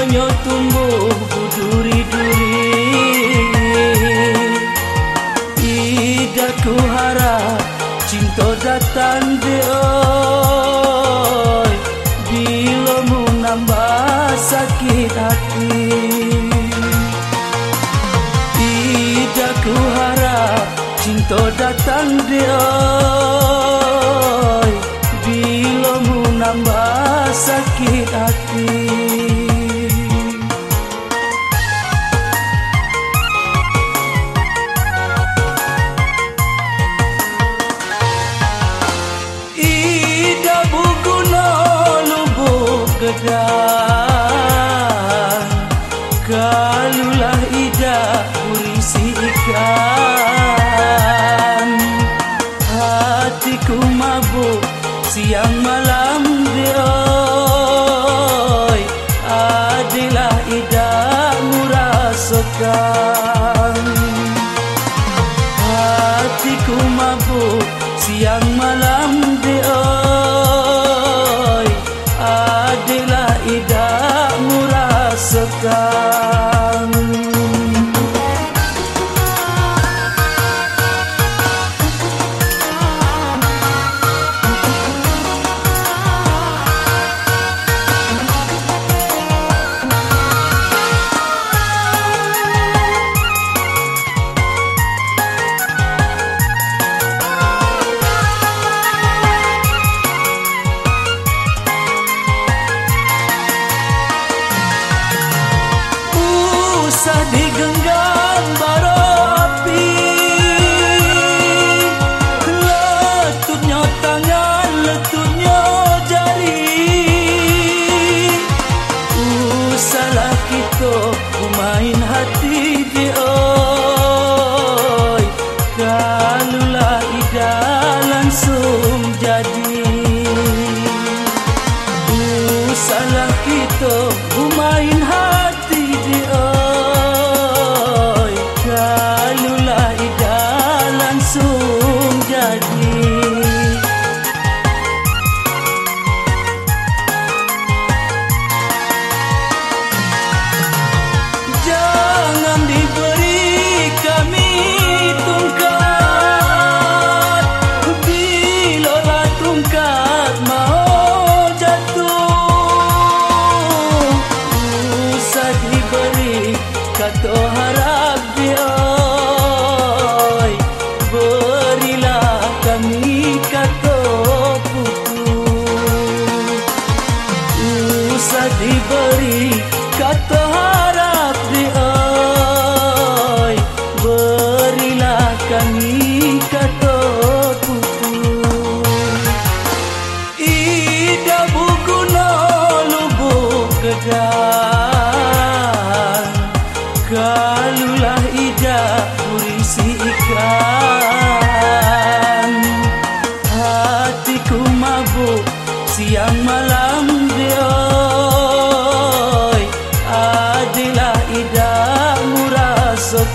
Banyak tumbuh duri-duri Tidak ku harap cinta datang di oi. Bila mu nambah sakit hati. Tidak ku harap cinta datang di kan Hatiku mabuk siang malam di oi Adalah idamu rasakan.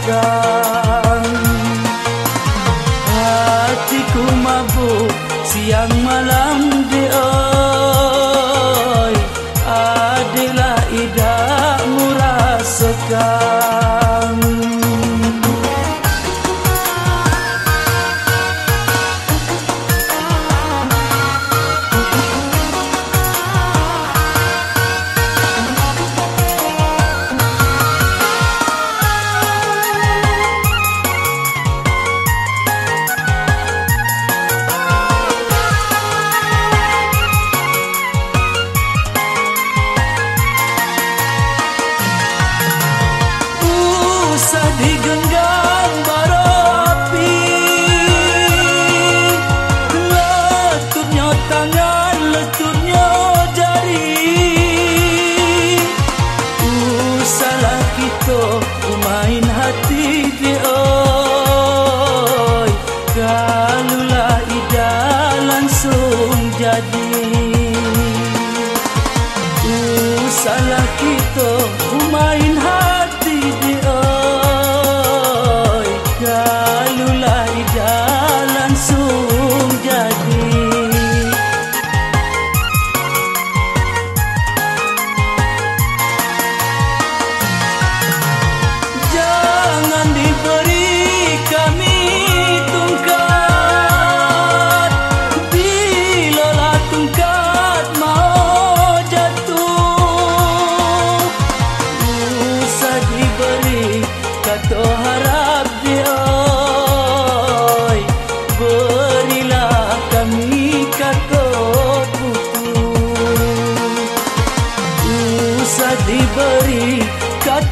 kan Hatiku mabuk siang malam dioi Adalah idamu rasakan.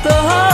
的。